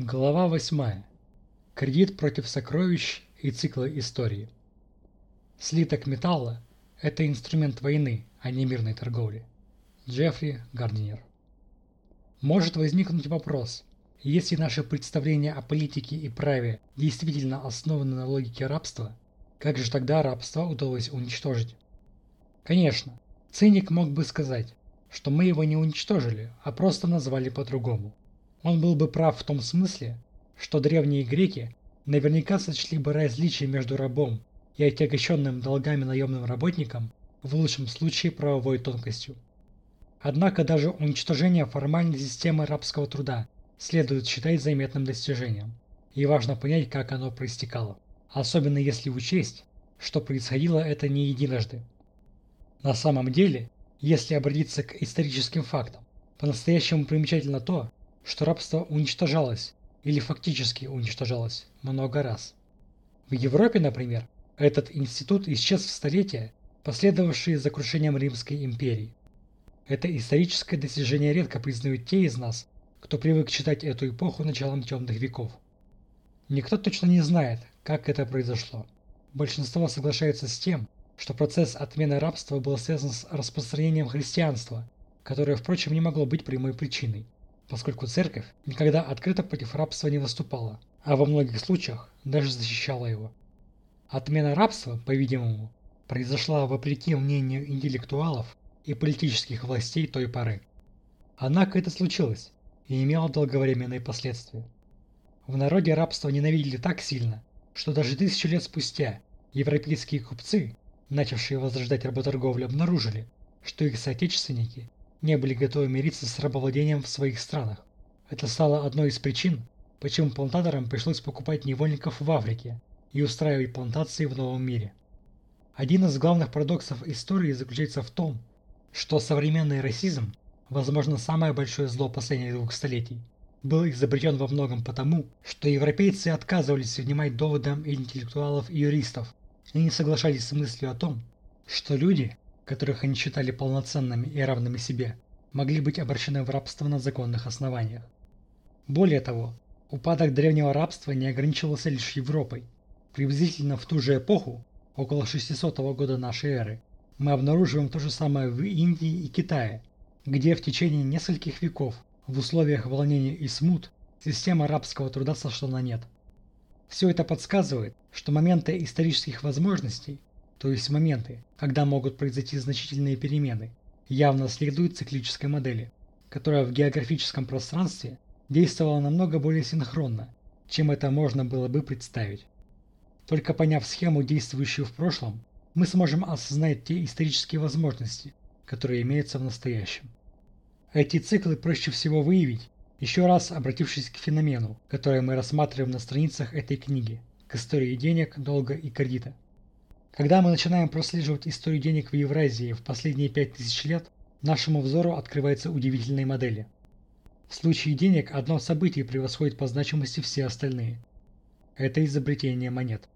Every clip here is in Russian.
Глава 8. Кредит против сокровищ и цикла истории. Слиток металла – это инструмент войны, а не мирной торговли. Джеффри Гардинер. Может возникнуть вопрос, если наши представления о политике и праве действительно основаны на логике рабства, как же тогда рабство удалось уничтожить? Конечно, циник мог бы сказать, что мы его не уничтожили, а просто назвали по-другому. Он был бы прав в том смысле, что древние греки наверняка сочли бы различие между рабом и отягощенным долгами наемным работником в лучшем случае правовой тонкостью. Однако даже уничтожение формальной системы рабского труда следует считать заметным достижением, и важно понять, как оно проистекало, особенно если учесть, что происходило это не единожды. На самом деле, если обратиться к историческим фактам, по-настоящему примечательно то, что рабство уничтожалось или фактически уничтожалось много раз. В Европе, например, этот институт исчез в столетия, последовавшие за крушением Римской империи. Это историческое достижение редко признают те из нас, кто привык читать эту эпоху началом темных веков. Никто точно не знает, как это произошло. Большинство соглашается с тем, что процесс отмены рабства был связан с распространением христианства, которое, впрочем, не могло быть прямой причиной поскольку церковь никогда открыто против рабства не выступала, а во многих случаях даже защищала его. Отмена рабства, по-видимому, произошла вопреки мнению интеллектуалов и политических властей той поры. Однако это случилось и имело долговременные последствия. В народе рабство ненавидели так сильно, что даже тысячу лет спустя европейские купцы, начавшие возрождать работорговлю, обнаружили, что их соотечественники не были готовы мириться с рабовладением в своих странах. Это стало одной из причин, почему плантаторам пришлось покупать невольников в Африке и устраивать плантации в новом мире. Один из главных парадоксов истории заключается в том, что современный расизм, возможно самое большое зло последних двух столетий, был изобретен во многом потому, что европейцы отказывались внимать доводам интеллектуалов и юристов и не соглашались с мыслью о том, что люди, которых они считали полноценными и равными себе, могли быть обращены в рабство на законных основаниях. Более того, упадок древнего рабства не ограничивался лишь Европой. Приблизительно в ту же эпоху, около 600 года нашей эры, мы обнаруживаем то же самое в Индии и Китае, где в течение нескольких веков в условиях волнения и смут система рабского труда сошла на нет. Все это подсказывает, что моменты исторических возможностей то есть моменты, когда могут произойти значительные перемены, явно следуют циклической модели, которая в географическом пространстве действовала намного более синхронно, чем это можно было бы представить. Только поняв схему, действующую в прошлом, мы сможем осознать те исторические возможности, которые имеются в настоящем. Эти циклы проще всего выявить, еще раз обратившись к феномену, который мы рассматриваем на страницах этой книги, к истории денег, долга и кредита. Когда мы начинаем прослеживать историю денег в Евразии в последние 5000 лет, нашему взору открываются удивительные модели. В случае денег одно событие превосходит по значимости все остальные. Это изобретение монет.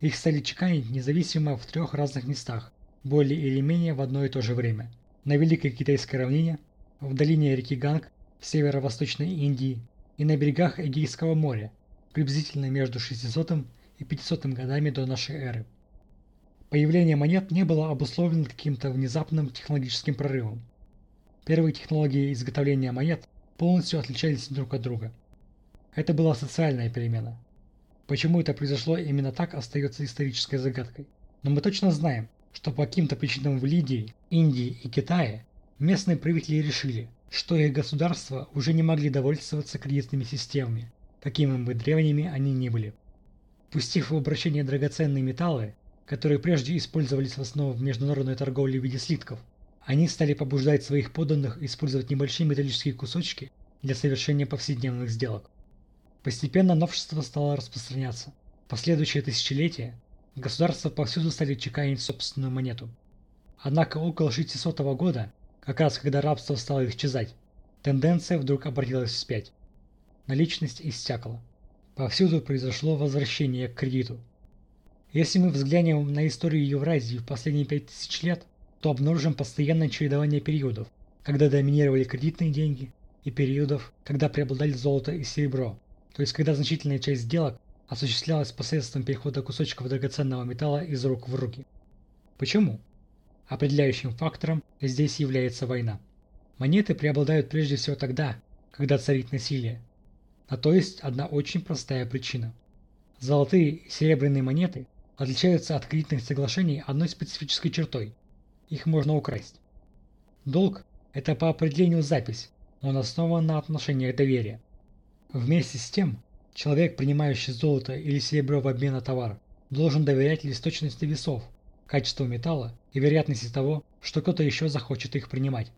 Их стали чеканить независимо в трех разных местах, более или менее в одно и то же время. На Великой Китайской равнине, в долине реки Ганг, в северо-восточной Индии и на берегах Эгейского моря, приблизительно между 600 и 500 годами до нашей эры. Появление монет не было обусловлено каким-то внезапным технологическим прорывом. Первые технологии изготовления монет полностью отличались друг от друга. Это была социальная перемена. Почему это произошло именно так, остается исторической загадкой. Но мы точно знаем, что по каким-то причинам в Лидии, Индии и Китае местные правители решили, что их государства уже не могли довольствоваться кредитными системами, какими бы древними они ни были. Пустив в обращение драгоценные металлы, которые прежде использовались в основном в международной торговле в виде слитков. Они стали побуждать своих подданных использовать небольшие металлические кусочки для совершения повседневных сделок. Постепенно новшество стало распространяться. В последующие тысячелетия государства повсюду стали чеканить собственную монету. Однако около 600 года, как раз когда рабство стало исчезать, тенденция вдруг обратилась вспять. Наличность иссякла. Повсюду произошло возвращение к кредиту. Если мы взглянем на историю Евразии в последние 5000 лет, то обнаружим постоянное чередование периодов, когда доминировали кредитные деньги, и периодов, когда преобладали золото и серебро. то есть когда значительная часть сделок осуществлялась посредством перехода кусочков драгоценного металла из рук в руки. Почему? Определяющим фактором здесь является война. Монеты преобладают прежде всего тогда, когда царит насилие. А то есть одна очень простая причина. Золотые и серебряные монеты отличаются от кредитных соглашений одной специфической чертой. Их можно украсть. Долг – это по определению запись, он основан на отношениях доверия. Вместе с тем, человек, принимающий золото или серебро в обмен на товар, должен доверять лишь точности весов, качеству металла и вероятности того, что кто-то еще захочет их принимать.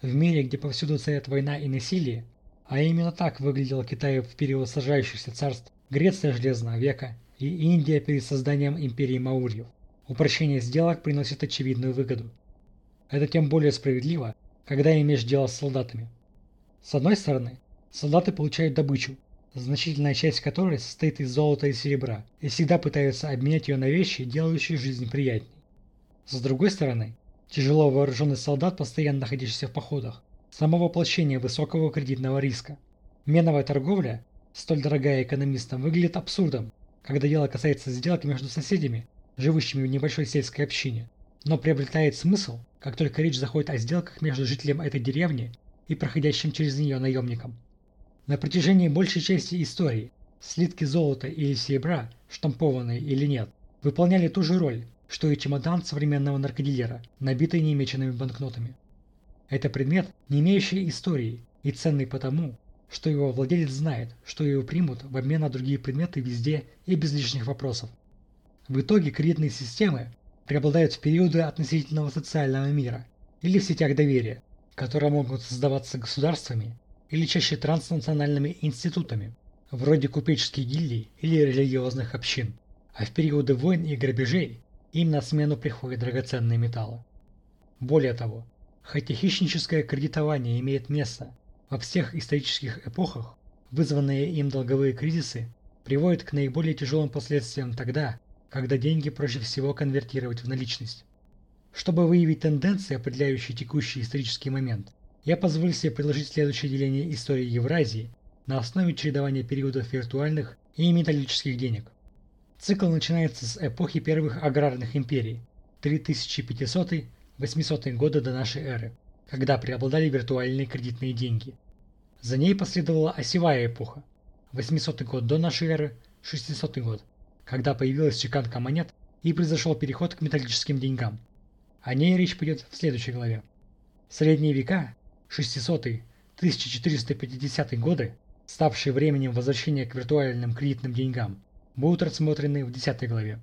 В мире, где повсюду царят война и насилие, а именно так выглядел Китай в период сражающихся царств, Греция Железного века и Индия перед созданием империи Маурьев, упрощение сделок приносит очевидную выгоду. Это тем более справедливо, когда имеешь дело с солдатами. С одной стороны, солдаты получают добычу, значительная часть которой состоит из золота и серебра, и всегда пытаются обменять ее на вещи, делающие жизнь приятней. С другой стороны, Тяжело вооруженный солдат, постоянно находящийся в походах. Само воплощение высокого кредитного риска. Меновая торговля, столь дорогая экономистам, выглядит абсурдом, когда дело касается сделок между соседями, живущими в небольшой сельской общине, но приобретает смысл, как только речь заходит о сделках между жителем этой деревни и проходящим через нее наемником. На протяжении большей части истории слитки золота или серебра, штампованные или нет, выполняли ту же роль, что и чемодан современного наркодилера, набитый немеченными банкнотами. Это предмет, не имеющий истории и ценный потому, что его владелец знает, что его примут в обмен на другие предметы везде и без лишних вопросов. В итоге кредитные системы преобладают в периоды относительного социального мира или в сетях доверия, которые могут создаваться государствами или чаще транснациональными институтами, вроде купеческих гильдий или религиозных общин. А в периоды войн и грабежей им на смену приходят драгоценные металлы. Более того, хотя хищническое кредитование имеет место во всех исторических эпохах, вызванные им долговые кризисы приводят к наиболее тяжелым последствиям тогда, когда деньги проще всего конвертировать в наличность. Чтобы выявить тенденции, определяющие текущий исторический момент, я позволю себе предложить следующее деление истории Евразии на основе чередования периодов виртуальных и металлических денег – Цикл начинается с эпохи первых аграрных империй 3500-800 годы до нашей эры, когда преобладали виртуальные кредитные деньги. За ней последовала осевая эпоха 800 год до нашей эры, 600 год, когда появилась чеканка монет и произошел переход к металлическим деньгам. О ней речь пойдет в следующей главе. Средние века, 600-1450 годы, ставшие временем возвращения к виртуальным кредитным деньгам, будут рассмотрены в 10 главе.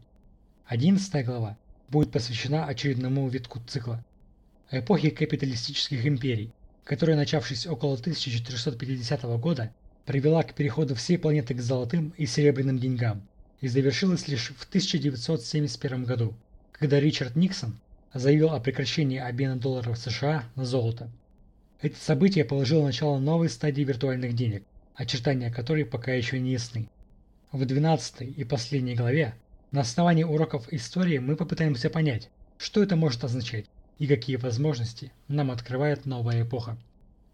11 глава будет посвящена очередному витку цикла – эпохе капиталистических империй, которая, начавшись около 1450 года, привела к переходу всей планеты к золотым и серебряным деньгам и завершилась лишь в 1971 году, когда Ричард Никсон заявил о прекращении обмена долларов США на золото. Это событие положило начало новой стадии виртуальных денег, очертания которой пока еще не ясны. В 12 и последней главе на основании уроков истории мы попытаемся понять, что это может означать и какие возможности нам открывает новая эпоха.